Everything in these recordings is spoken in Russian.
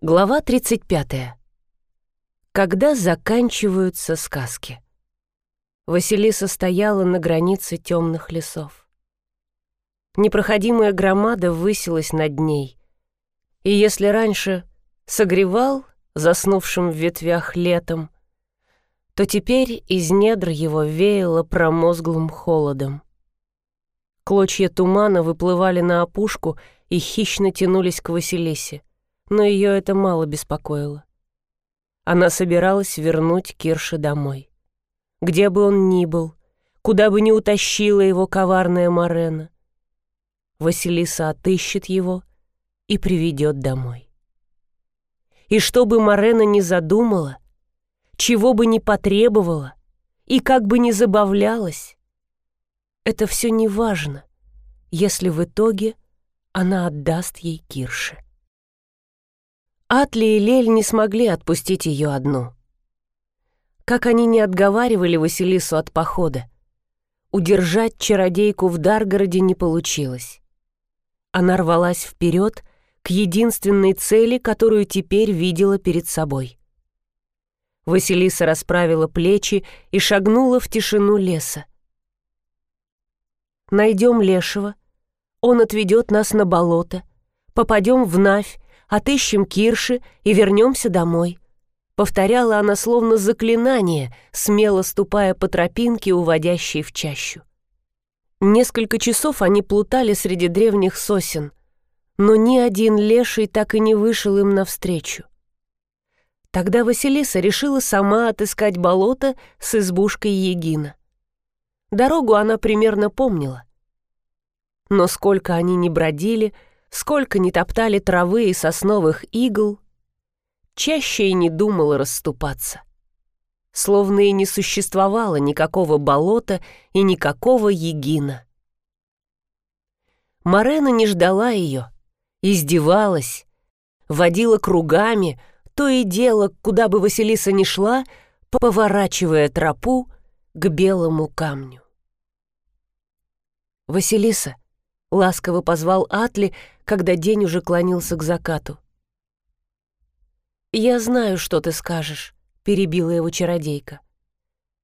Глава 35. Когда заканчиваются сказки. Василиса стояла на границе темных лесов. Непроходимая громада высилась над ней. И если раньше согревал заснувшим в ветвях летом, то теперь из недр его веяло промозглым холодом. Клочья тумана выплывали на опушку и хищно тянулись к Василисе но ее это мало беспокоило. Она собиралась вернуть Кирша домой. Где бы он ни был, куда бы ни утащила его коварная Марена, Василиса отыщет его и приведет домой. И что бы Марена ни задумала, чего бы ни потребовала и как бы ни забавлялась, это все не важно, если в итоге она отдаст ей Кирше. Атли и Лель не смогли отпустить ее одну. Как они не отговаривали Василису от похода, удержать чародейку в Даргороде не получилось. Она рвалась вперед к единственной цели, которую теперь видела перед собой. Василиса расправила плечи и шагнула в тишину леса. «Найдем Лешего, он отведет нас на болото, попадем в Навь, отыщем Кирши и вернемся домой», — повторяла она словно заклинание, смело ступая по тропинке, уводящей в чащу. Несколько часов они плутали среди древних сосен, но ни один леший так и не вышел им навстречу. Тогда Василиса решила сама отыскать болото с избушкой Егина. Дорогу она примерно помнила. Но сколько они не бродили — сколько не топтали травы и сосновых игл, чаще и не думала расступаться. Словно и не существовало никакого болота и никакого егина. Марена не ждала ее, издевалась, водила кругами, то и дело, куда бы Василиса ни шла, поворачивая тропу к белому камню. «Василиса», — ласково позвал Атли, когда день уже клонился к закату. «Я знаю, что ты скажешь», — перебила его чародейка.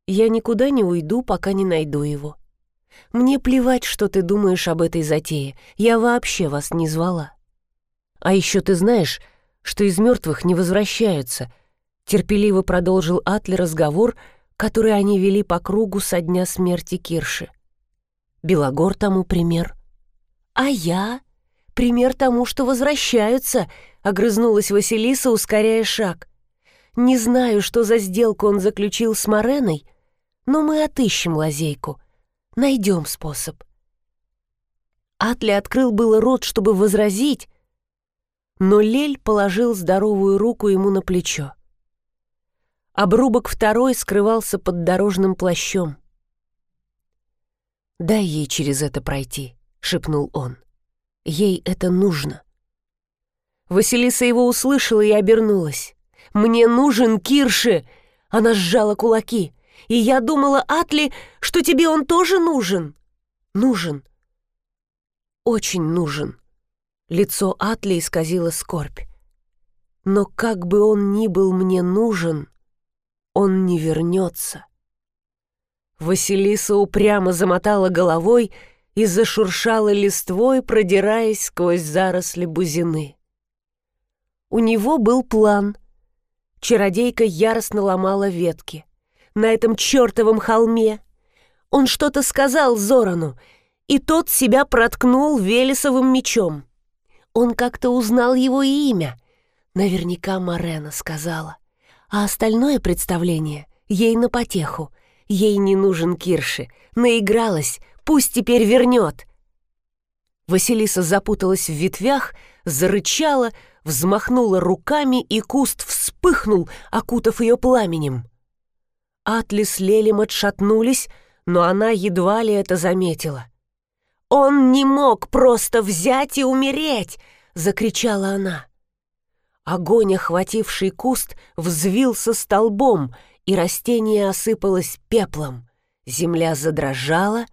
«Я никуда не уйду, пока не найду его. Мне плевать, что ты думаешь об этой затее. Я вообще вас не звала. А еще ты знаешь, что из мертвых не возвращаются», — терпеливо продолжил Атли разговор, который они вели по кругу со дня смерти Кирши. Белогор тому пример — «А я? Пример тому, что возвращаются», — огрызнулась Василиса, ускоряя шаг. «Не знаю, что за сделку он заключил с Мореной, но мы отыщем лазейку, найдем способ». Атли открыл было рот, чтобы возразить, но Лель положил здоровую руку ему на плечо. Обрубок второй скрывался под дорожным плащом. «Дай ей через это пройти», шепнул он. «Ей это нужно». Василиса его услышала и обернулась. «Мне нужен Кирши!» Она сжала кулаки. «И я думала, Атли, что тебе он тоже нужен!» «Нужен. Очень нужен». Лицо Атли исказило скорбь. «Но как бы он ни был мне нужен, он не вернется». Василиса упрямо замотала головой и зашуршала листвой, продираясь сквозь заросли бузины. У него был план. Чародейка яростно ломала ветки. На этом чертовом холме. Он что-то сказал Зорану, и тот себя проткнул Велесовым мечом. Он как-то узнал его имя. Наверняка Марена сказала. А остальное представление ей на потеху. Ей не нужен Кирши. Наигралась, Пусть теперь вернет!» Василиса запуталась в ветвях, зарычала, взмахнула руками, и куст вспыхнул, окутав ее пламенем. Атли с Лелем отшатнулись, но она едва ли это заметила. «Он не мог просто взять и умереть!» — закричала она. Огонь, охвативший куст, взвился столбом, и растение осыпалось пеплом. Земля задрожала,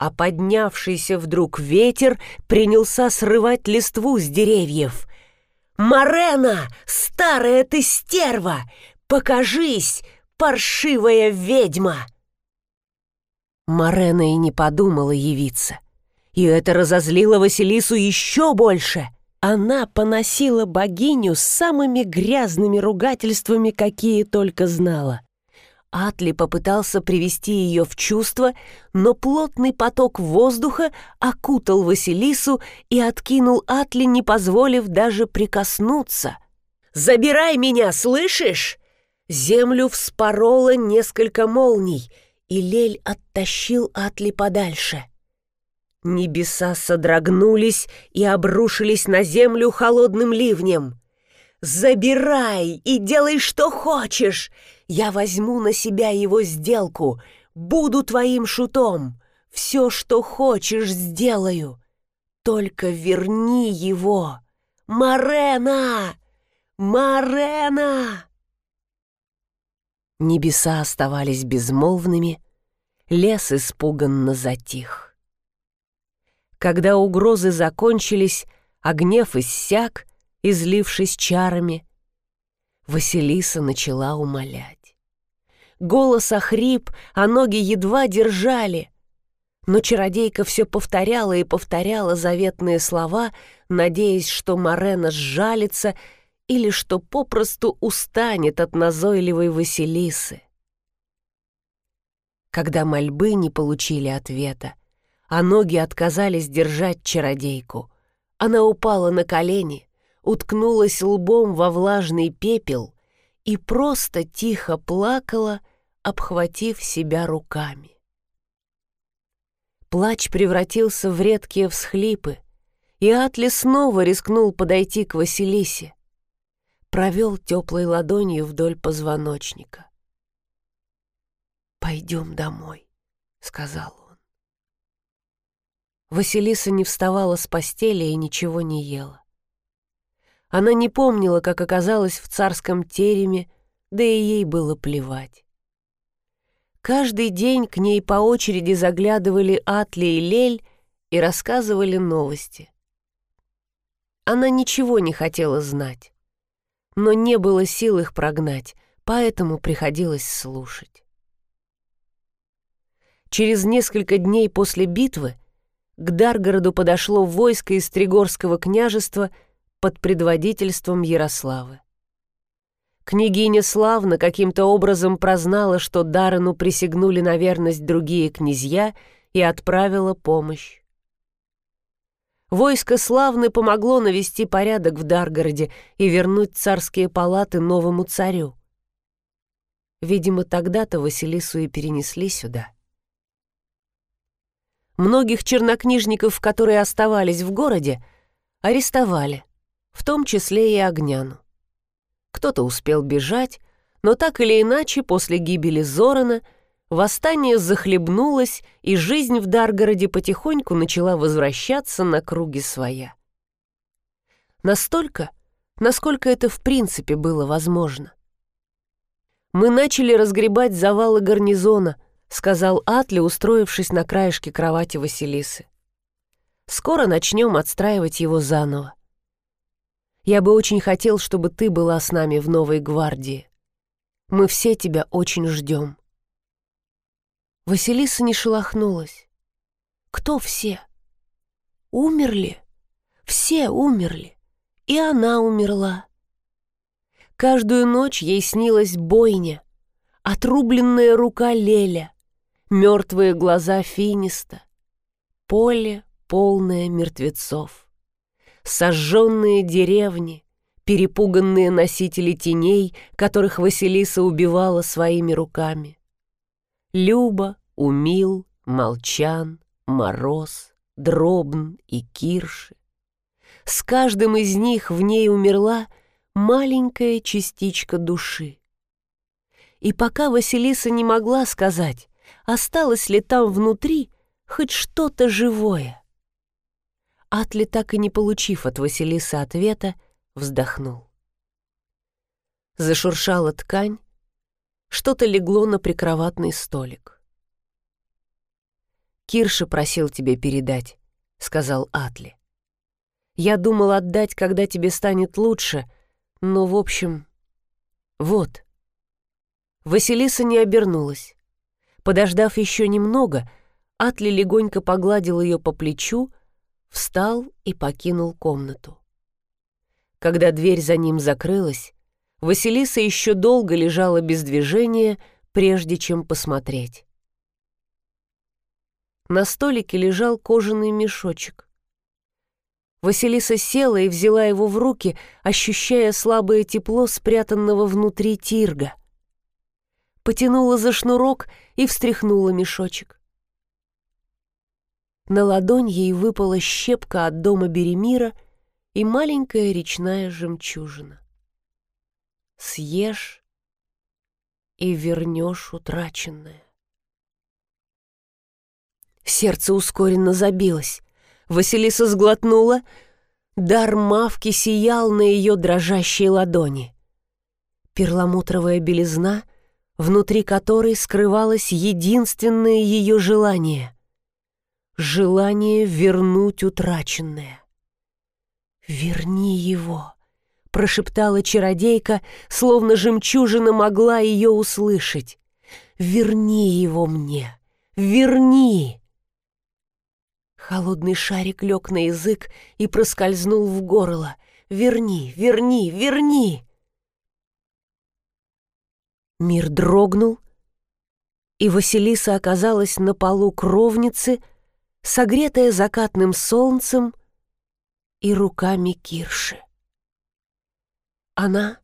а поднявшийся вдруг ветер принялся срывать листву с деревьев. «Марена, старая ты стерва! Покажись, паршивая ведьма!» Марена и не подумала явиться. И это разозлило Василису еще больше. Она поносила богиню с самыми грязными ругательствами, какие только знала. Атли попытался привести ее в чувство, но плотный поток воздуха окутал Василису и откинул Атли, не позволив даже прикоснуться. «Забирай меня, слышишь?» Землю вспороло несколько молний, и Лель оттащил Атли подальше. Небеса содрогнулись и обрушились на землю холодным ливнем. «Забирай и делай, что хочешь! Я возьму на себя его сделку, буду твоим шутом, все, что хочешь, сделаю. Только верни его! Марена! Марена!» Небеса оставались безмолвными, лес испуганно затих. Когда угрозы закончились, а гнев иссяк, излившись чарами, Василиса начала умолять. Голос охрип, а ноги едва держали. Но чародейка все повторяла и повторяла заветные слова, надеясь, что Марена сжалится или что попросту устанет от назойливой Василисы. Когда мольбы не получили ответа, а ноги отказались держать чародейку. Она упала на колени, уткнулась лбом во влажный пепел и просто тихо плакала, обхватив себя руками. Плач превратился в редкие всхлипы, и Атли снова рискнул подойти к Василисе. Провел теплой ладонью вдоль позвоночника. «Пойдем домой», — сказал Василиса не вставала с постели и ничего не ела. Она не помнила, как оказалась в царском тереме, да и ей было плевать. Каждый день к ней по очереди заглядывали Атли и Лель и рассказывали новости. Она ничего не хотела знать, но не было сил их прогнать, поэтому приходилось слушать. Через несколько дней после битвы к Даргороду подошло войско из Тригорского княжества под предводительством Ярославы. Княгиня Славна каким-то образом прознала, что Дарану присягнули на верность другие князья и отправила помощь. Войско Славны помогло навести порядок в Даргороде и вернуть царские палаты новому царю. Видимо, тогда-то Василису и перенесли сюда. Многих чернокнижников, которые оставались в городе, арестовали, в том числе и Огняну. Кто-то успел бежать, но так или иначе после гибели Зорана восстание захлебнулось, и жизнь в Даргороде потихоньку начала возвращаться на круги своя. Настолько, насколько это в принципе было возможно. Мы начали разгребать завалы гарнизона — сказал Атли, устроившись на краешке кровати Василисы. «Скоро начнем отстраивать его заново. Я бы очень хотел, чтобы ты была с нами в Новой гвардии. Мы все тебя очень ждем». Василиса не шелохнулась. «Кто все? Умерли? Все умерли. И она умерла. Каждую ночь ей снилась бойня, отрубленная рука Леля, мертвые глаза Финиста, поле, полное мертвецов, сожженные деревни, перепуганные носители теней, которых Василиса убивала своими руками. Люба, Умил, Молчан, Мороз, Дробн и Кирши. С каждым из них в ней умерла маленькая частичка души. И пока Василиса не могла сказать, осталось ли там внутри хоть что-то живое. Атли, так и не получив от Василисы ответа, вздохнул. Зашуршала ткань, что-то легло на прикроватный столик. «Кирша просил тебе передать», — сказал Атли. Я думал отдать, когда тебе станет лучше, но, в общем, вот». Василиса не обернулась. Подождав еще немного, Атли легонько погладил ее по плечу, встал и покинул комнату. Когда дверь за ним закрылась, Василиса еще долго лежала без движения, прежде чем посмотреть. На столике лежал кожаный мешочек. Василиса села и взяла его в руки, ощущая слабое тепло спрятанного внутри тирга. Потянула за шнурок и встряхнула мешочек. На ладонь ей выпала щепка от дома Беремира и маленькая речная жемчужина. Съешь и вернешь утраченное. Сердце ускоренно забилось. Василиса сглотнула. Дар мавки сиял на ее дрожащей ладони. Перламутровая белизна, внутри которой скрывалось единственное ее желание — желание вернуть утраченное. «Верни его!» — прошептала чародейка, словно жемчужина могла ее услышать. «Верни его мне! Верни!» Холодный шарик лег на язык и проскользнул в горло. «Верни, верни, верни!» Мир дрогнул, и Василиса оказалась на полу кровницы, согретая закатным солнцем и руками Кирши. Она,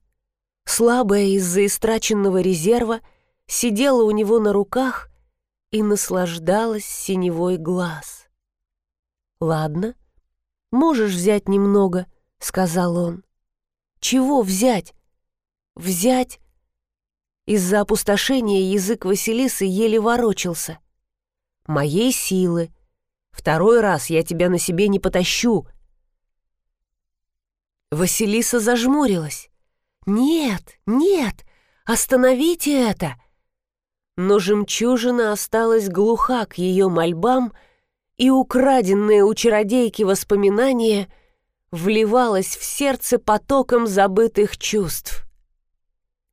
слабая из-за истраченного резерва, сидела у него на руках и наслаждалась синевой глаз. «Ладно, можешь взять немного», — сказал он. «Чего взять?» «Взять?» Из-за опустошения язык Василисы еле ворочался. «Моей силы. Второй раз я тебя на себе не потащу». Василиса зажмурилась. «Нет, нет, остановите это!» Но жемчужина осталась глуха к ее мольбам, — и украденные у чародейки воспоминания вливалось в сердце потоком забытых чувств.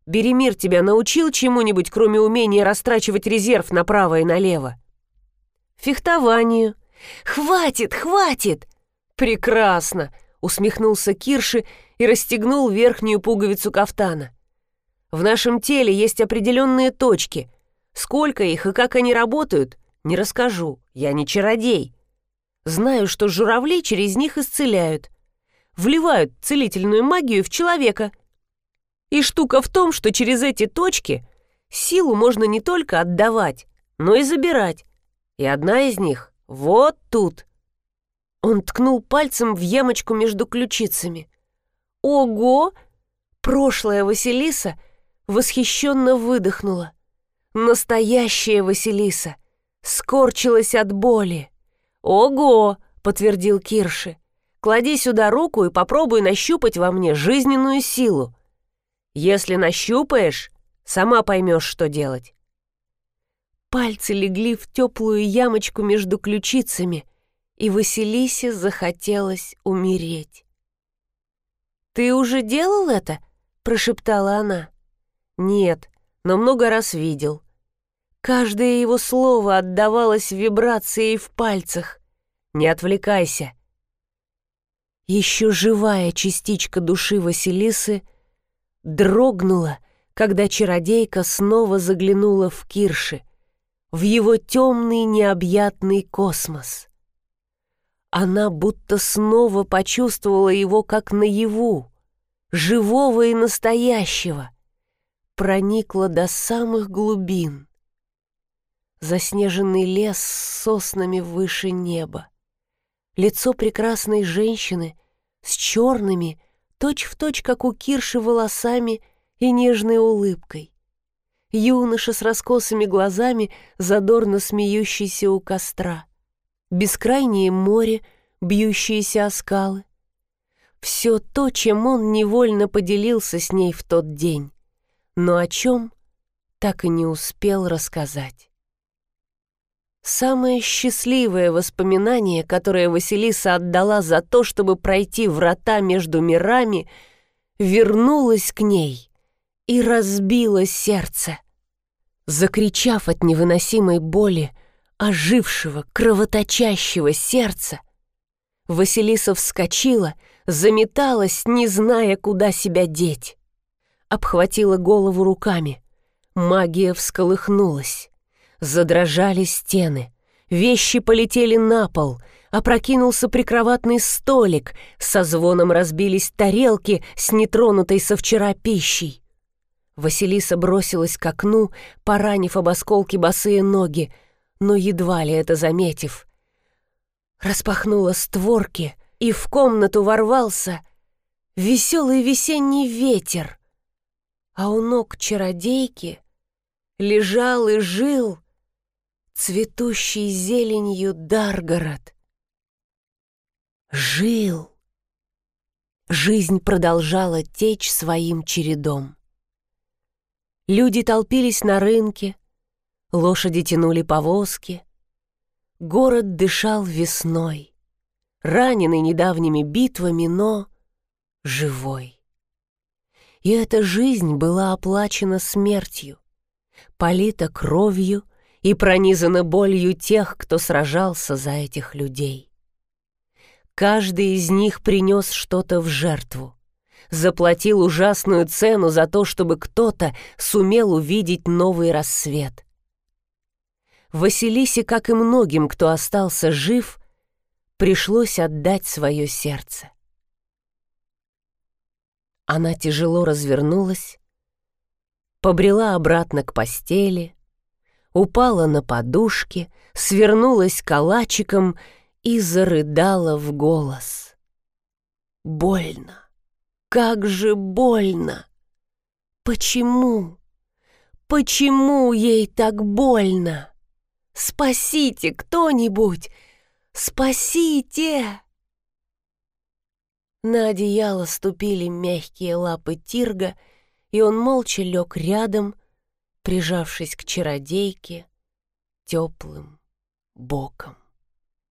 «Беремир тебя научил чему-нибудь, кроме умения растрачивать резерв направо и налево?» «Фехтованию». «Хватит, хватит!» «Прекрасно!» — усмехнулся Кирши и расстегнул верхнюю пуговицу кафтана. «В нашем теле есть определенные точки. Сколько их и как они работают, не расскажу, я не чародей. Знаю, что журавли через них исцеляют. Вливают целительную магию в человека. И штука в том, что через эти точки силу можно не только отдавать, но и забирать. И одна из них вот тут. Он ткнул пальцем в ямочку между ключицами. Ого! Прошлая Василиса восхищенно выдохнула. Настоящая Василиса скорчилась от боли. «Ого!» — подтвердил Кирши. «Клади сюда руку и попробуй нащупать во мне жизненную силу. Если нащупаешь, сама поймешь, что делать». Пальцы легли в теплую ямочку между ключицами, и Василисе захотелось умереть. «Ты уже делал это?» — прошептала она. «Нет, но много раз видел. Каждое его слово отдавалось вибрацией в пальцах. «Не отвлекайся!» Еще живая частичка души Василисы дрогнула, когда чародейка снова заглянула в Кирши, в его темный необъятный космос. Она будто снова почувствовала его как наяву, живого и настоящего, проникла до самых глубин заснеженный лес с соснами выше неба. Лицо прекрасной женщины с черными, точь-в-точь, точь, как у Кирши, волосами и нежной улыбкой. Юноша с раскосыми глазами, задорно смеющийся у костра. Бескрайнее море, бьющиеся о скалы. Все то, чем он невольно поделился с ней в тот день, но о чем так и не успел рассказать. Самое счастливое воспоминание, которое Василиса отдала за то, чтобы пройти врата между мирами, вернулось к ней и разбило сердце. Закричав от невыносимой боли, ожившего, кровоточащего сердца, Василиса вскочила, заметалась, не зная, куда себя деть. Обхватила голову руками. Магия всколыхнулась. Задрожали стены. Вещи полетели на пол. Опрокинулся прикроватный столик. Со звоном разбились тарелки с нетронутой со вчера пищей. Василиса бросилась к окну, поранив об осколки босые ноги, но едва ли это заметив. Распахнула створки, и в комнату ворвался веселый весенний ветер. А у ног чародейки лежал и жил цветущий зеленью Даргород. Жил. Жизнь продолжала течь своим чередом. Люди толпились на рынке, лошади тянули повозки. Город дышал весной, раненый недавними битвами, но живой. И эта жизнь была оплачена смертью, полита кровью и пронизана болью тех, кто сражался за этих людей. Каждый из них принес что-то в жертву заплатил ужасную цену за то, чтобы кто-то сумел увидеть новый рассвет. Василисе, как и многим, кто остался жив, пришлось отдать свое сердце. Она тяжело развернулась, побрела обратно к постели, упала на подушки, свернулась калачиком и зарыдала в голос. Больно. Как же больно! Почему? Почему ей так больно? Спасите кто-нибудь! Спасите! На одеяло ступили мягкие лапы Тирга, и он молча лег рядом, прижавшись к чародейке теплым боком.